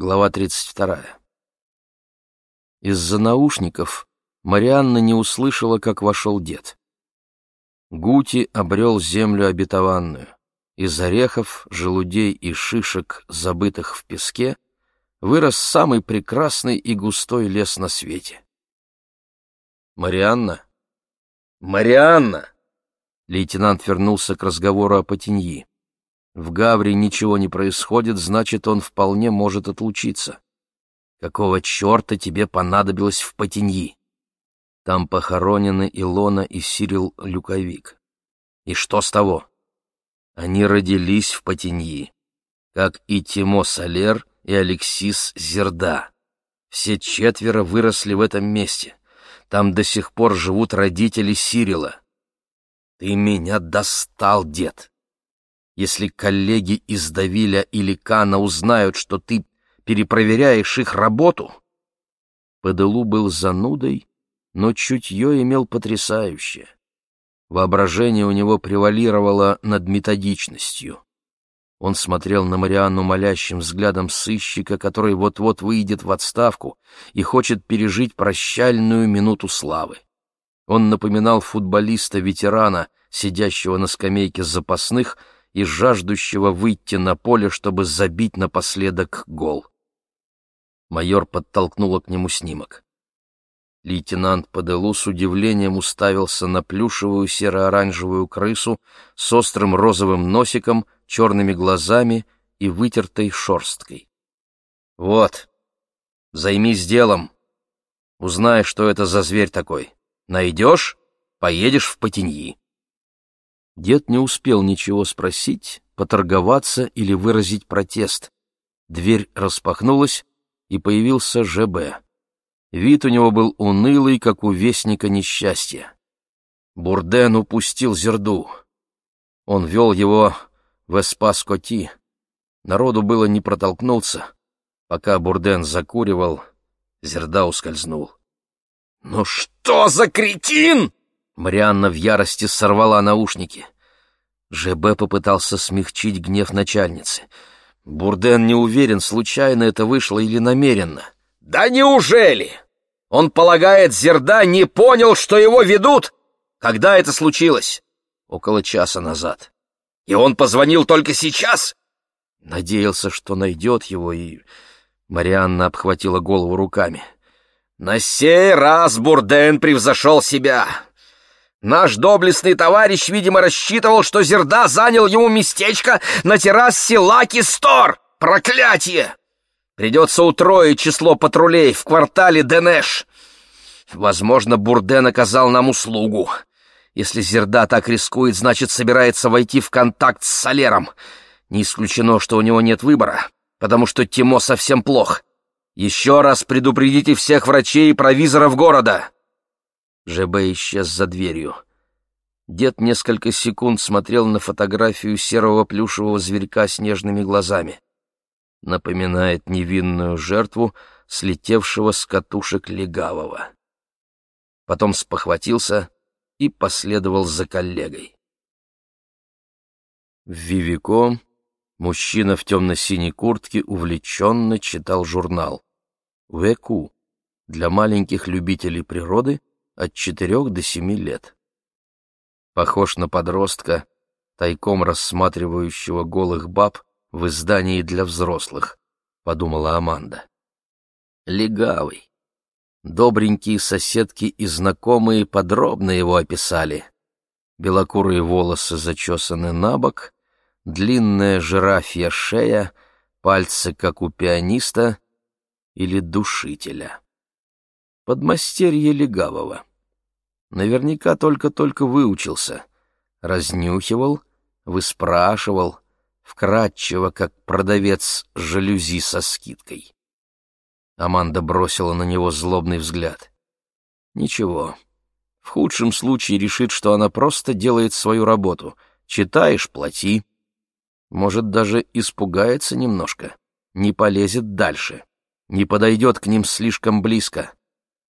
Глава 32. Из-за наушников Марианна не услышала, как вошел дед. Гути обрел землю обетованную. Из орехов, желудей и шишек, забытых в песке, вырос самый прекрасный и густой лес на свете. «Марианна? Марианна!» Лейтенант вернулся к разговору о Потеньи. В Гавре ничего не происходит, значит, он вполне может отлучиться. Какого черта тебе понадобилось в Потеньи? Там похоронены Илона и Сирил Люковик. И что с того? Они родились в Потеньи, как и Тимо Солер и Алексис Зерда. Все четверо выросли в этом месте. Там до сих пор живут родители Сирила. Ты меня достал, дед. Если коллеги из Давиля или Кана узнают, что ты перепроверяешь их работу... ПДЛУ был занудой, но чутье имел потрясающее. Воображение у него превалировало над методичностью. Он смотрел на Марианну молящим взглядом сыщика, который вот-вот выйдет в отставку и хочет пережить прощальную минуту славы. Он напоминал футболиста-ветерана, сидящего на скамейке запасных, и жаждущего выйти на поле, чтобы забить напоследок гол. Майор подтолкнула к нему снимок. Лейтенант Паделу с удивлением уставился на плюшевую серо-оранжевую крысу с острым розовым носиком, черными глазами и вытертой шорсткой. «Вот, займись делом. Узнай, что это за зверь такой. Найдешь — поедешь в Потеньи». Дед не успел ничего спросить, поторговаться или выразить протест. Дверь распахнулась, и появился ЖБ. Вид у него был унылый, как у вестника несчастья. Бурден упустил Зерду. Он вел его в Эспас-Коти. Народу было не протолкнуться. Пока Бурден закуривал, Зерда ускользнул. «Ну что за кретин!» Марианна в ярости сорвала наушники. ЖБ попытался смягчить гнев начальницы. Бурден не уверен, случайно это вышло или намеренно. «Да неужели? Он полагает, Зерда не понял, что его ведут? Когда это случилось?» «Около часа назад». «И он позвонил только сейчас?» Надеялся, что найдет его, и... Марианна обхватила голову руками. «На сей раз Бурден превзошел себя. Наш доблестный товарищ, видимо, рассчитывал, что Зерда занял ему местечко на террасе Лаки Стор. Проклятие! Придется утроить число патрулей в квартале Денеш. Возможно, Бурден оказал нам услугу. Если Зерда так рискует, значит, собирается войти в контакт с Солером. Не исключено, что у него нет выбора, потому что Тимо совсем плох. Еще раз предупредите всех врачей и провизоров города. ЖБ исчез за дверью. Дед несколько секунд смотрел на фотографию серого плюшевого зверька с нежными глазами. Напоминает невинную жертву, слетевшего с катушек легавого. Потом спохватился и последовал за коллегой. В Вивико мужчина в темно-синей куртке увлеченно читал журнал. «Веку» для маленьких любителей природы от четырех до семи лет. Похож на подростка, тайком рассматривающего голых баб в издании для взрослых, подумала Аманда. Легавый. Добренькие соседки и знакомые подробно его описали. Белокурые волосы зачесаны на бок, длинная жирафья шея, пальцы, как у пианиста или душителя. Подмастерье легавого. Наверняка только-только выучился. Разнюхивал, выспрашивал, вкратчиво, как продавец жалюзи со скидкой. Аманда бросила на него злобный взгляд. Ничего. В худшем случае решит, что она просто делает свою работу. Читаешь — плати. Может, даже испугается немножко, не полезет дальше, не подойдет к ним слишком близко.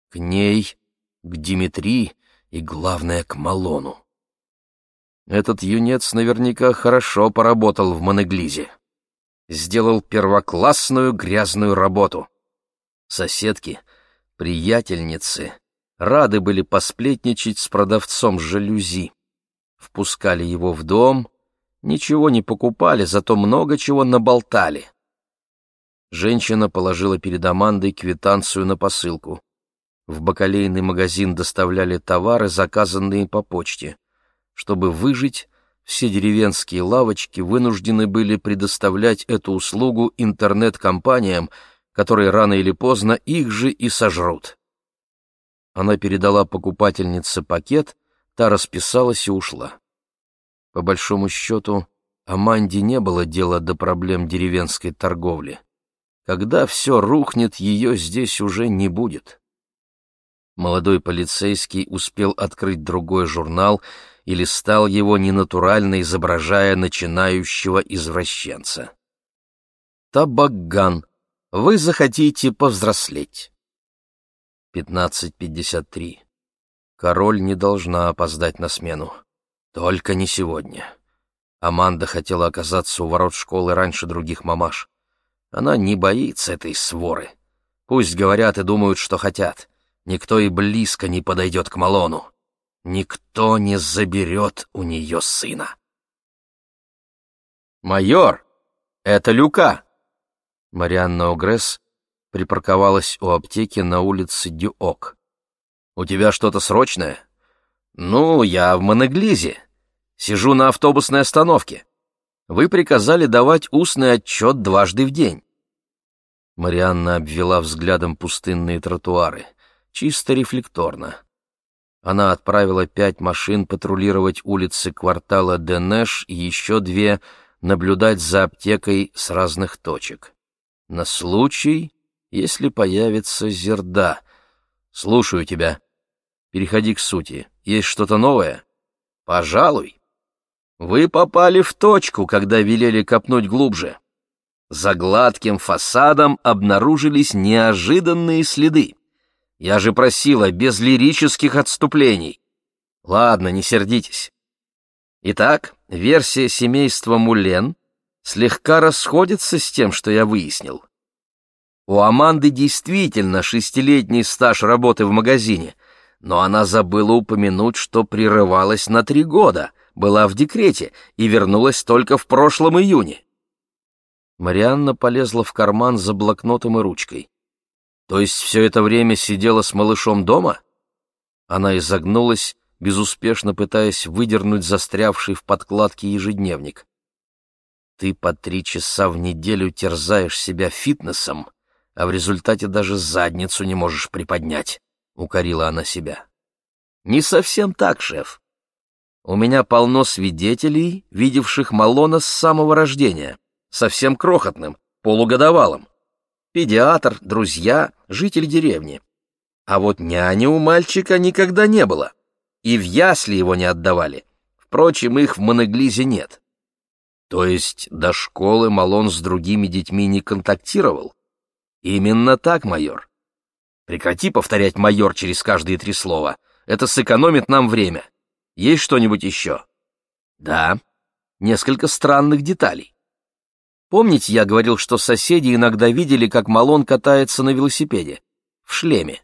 К ней, к Димитрии, и, главное, к Малону. Этот юнец наверняка хорошо поработал в Монеглизе. сделал первоклассную грязную работу. Соседки, приятельницы, рады были посплетничать с продавцом жалюзи. Впускали его в дом, ничего не покупали, зато много чего наболтали. Женщина положила перед Амандой квитанцию на посылку. В бакалейный магазин доставляли товары, заказанные по почте. Чтобы выжить, все деревенские лавочки вынуждены были предоставлять эту услугу интернет-компаниям, которые рано или поздно их же и сожрут. Она передала покупательнице пакет, та расписалась и ушла. По большому счету, Аманде не было дела до проблем деревенской торговли. Когда все рухнет, ее здесь уже не будет. Молодой полицейский успел открыть другой журнал и листал его ненатурально, изображая начинающего извращенца. «Табакган, вы захотите повзрослеть». 15.53. Король не должна опоздать на смену. Только не сегодня. Аманда хотела оказаться у ворот школы раньше других мамаш. Она не боится этой своры. Пусть говорят и думают, что хотят. Никто и близко не подойдет к Малону. Никто не заберет у нее сына. «Майор, это Люка!» Марианна Огресс припарковалась у аптеки на улице Дюок. «У тебя что-то срочное?» «Ну, я в Монеглизе. Сижу на автобусной остановке. Вы приказали давать устный отчет дважды в день. Марианна обвела взглядом пустынные тротуары, чисто рефлекторно. Она отправила пять машин патрулировать улицы квартала Денеш и еще две наблюдать за аптекой с разных точек. На случай, если появится зерда. Слушаю тебя. Переходи к сути. Есть что-то новое? Пожалуй. Вы попали в точку, когда велели копнуть глубже. За гладким фасадом обнаружились неожиданные следы. Я же просила без лирических отступлений. Ладно, не сердитесь. Итак, версия семейства Мулен слегка расходится с тем, что я выяснил. У Аманды действительно шестилетний стаж работы в магазине, но она забыла упомянуть, что прерывалась на три года — была в декрете и вернулась только в прошлом июне. Марианна полезла в карман за блокнотом и ручкой. То есть все это время сидела с малышом дома? Она изогнулась, безуспешно пытаясь выдернуть застрявший в подкладке ежедневник. Ты по три часа в неделю терзаешь себя фитнесом, а в результате даже задницу не можешь приподнять, — укорила она себя. Не совсем так, шеф. У меня полно свидетелей, видевших Малона с самого рождения, совсем крохотным, полугодовалым. Педиатр, друзья, житель деревни. А вот няни у мальчика никогда не было. И в ясли его не отдавали. Впрочем, их в Монеглизе нет. То есть до школы Малон с другими детьми не контактировал? Именно так, майор. Прекрати повторять «майор» через каждые три слова. Это сэкономит нам время. Есть что-нибудь еще? Да, несколько странных деталей. Помните, я говорил, что соседи иногда видели, как Малон катается на велосипеде? В шлеме.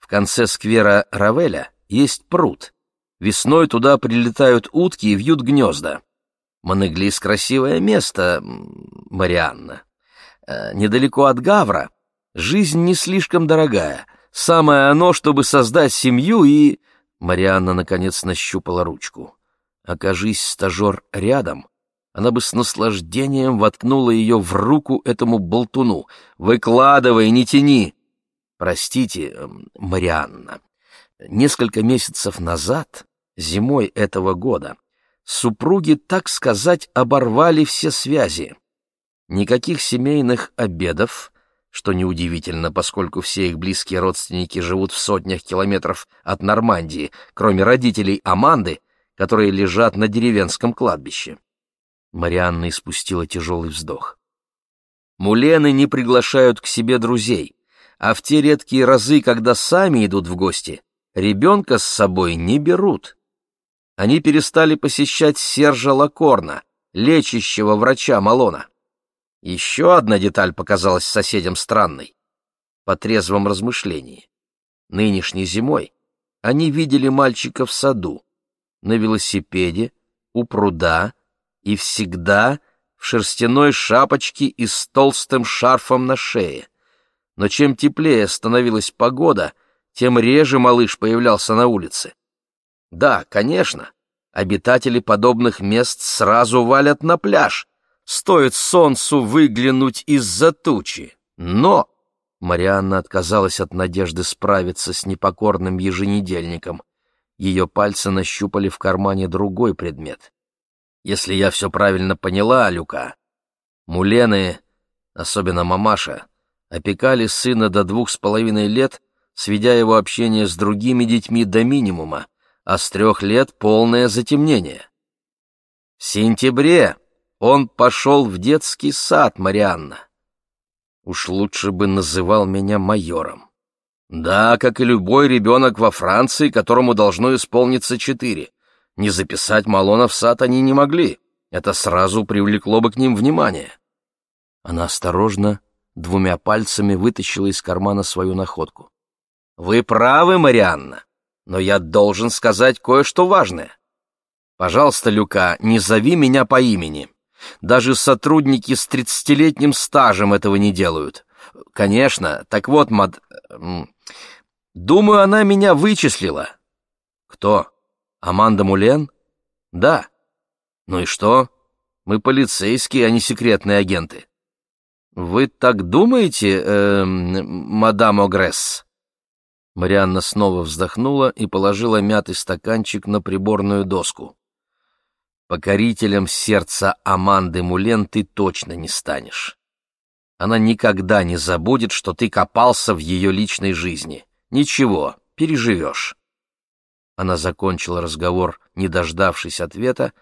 В конце сквера Равеля есть пруд. Весной туда прилетают утки и вьют гнезда. Монеглис — красивое место, Марианна. Э, недалеко от Гавра. Жизнь не слишком дорогая. Самое оно, чтобы создать семью и... Марианна, наконец, нащупала ручку. Окажись стажер рядом, она бы с наслаждением воткнула ее в руку этому болтуну. «Выкладывай, не тяни!» «Простите, эм, Марианна, несколько месяцев назад, зимой этого года, супруги, так сказать, оборвали все связи. Никаких семейных обедов, что неудивительно, поскольку все их близкие родственники живут в сотнях километров от Нормандии, кроме родителей Аманды, которые лежат на деревенском кладбище. Марианна испустила тяжелый вздох. Мулены не приглашают к себе друзей, а в те редкие разы, когда сами идут в гости, ребенка с собой не берут. Они перестали посещать Сержа Лакорна, лечащего врача Малона. Еще одна деталь показалась соседям странной. По трезвом размышлении. Нынешней зимой они видели мальчика в саду, на велосипеде, у пруда и всегда в шерстяной шапочке и с толстым шарфом на шее. Но чем теплее становилась погода, тем реже малыш появлялся на улице. Да, конечно, обитатели подобных мест сразу валят на пляж, стоит солнцу выглянуть из-за тучи. Но Марианна отказалась от надежды справиться с непокорным еженедельником. Ее пальцы нащупали в кармане другой предмет. Если я все правильно поняла, Люка, мулены, особенно мамаша, опекали сына до двух с половиной лет, сведя его общение с другими детьми до минимума, а с трех лет полное затемнение. В сентябре он пошел в детский сад, Марианна. Уж лучше бы называл меня майором. Да, как и любой ребенок во Франции, которому должно исполниться четыре. Не записать Малона в сад они не могли. Это сразу привлекло бы к ним внимание. Она осторожно двумя пальцами вытащила из кармана свою находку. «Вы правы, Марианна, но я должен сказать кое-что важное. Пожалуйста, Люка, не зови меня по имени. Даже сотрудники с тридцатилетним стажем этого не делают. Конечно, так вот, мад... Думаю, она меня вычислила». «Кто?» Аманда Мулен? Да. Ну и что? Мы полицейские, а не секретные агенты. Вы так думаете, э, мадам Огресс? Марианна снова вздохнула и положила мятый стаканчик на приборную доску. Покорителем сердца Аманды Мулен ты точно не станешь. Она никогда не забудет, что ты копался в ее личной жизни. Ничего, переживешь. Она закончила разговор, не дождавшись ответа,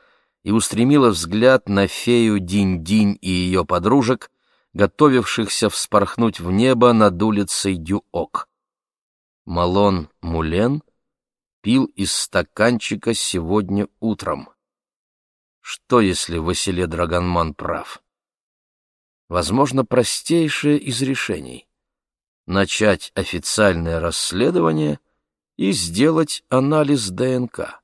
и устремила взгляд на фею Динь-Динь и ее подружек, готовившихся вспорхнуть в небо над улицей Дюок. Малон Мулен пил из стаканчика сегодня утром. Что, если Василе Драгонман прав? Возможно, простейшее из решений — начать официальное расследование — и сделать анализ ДНК.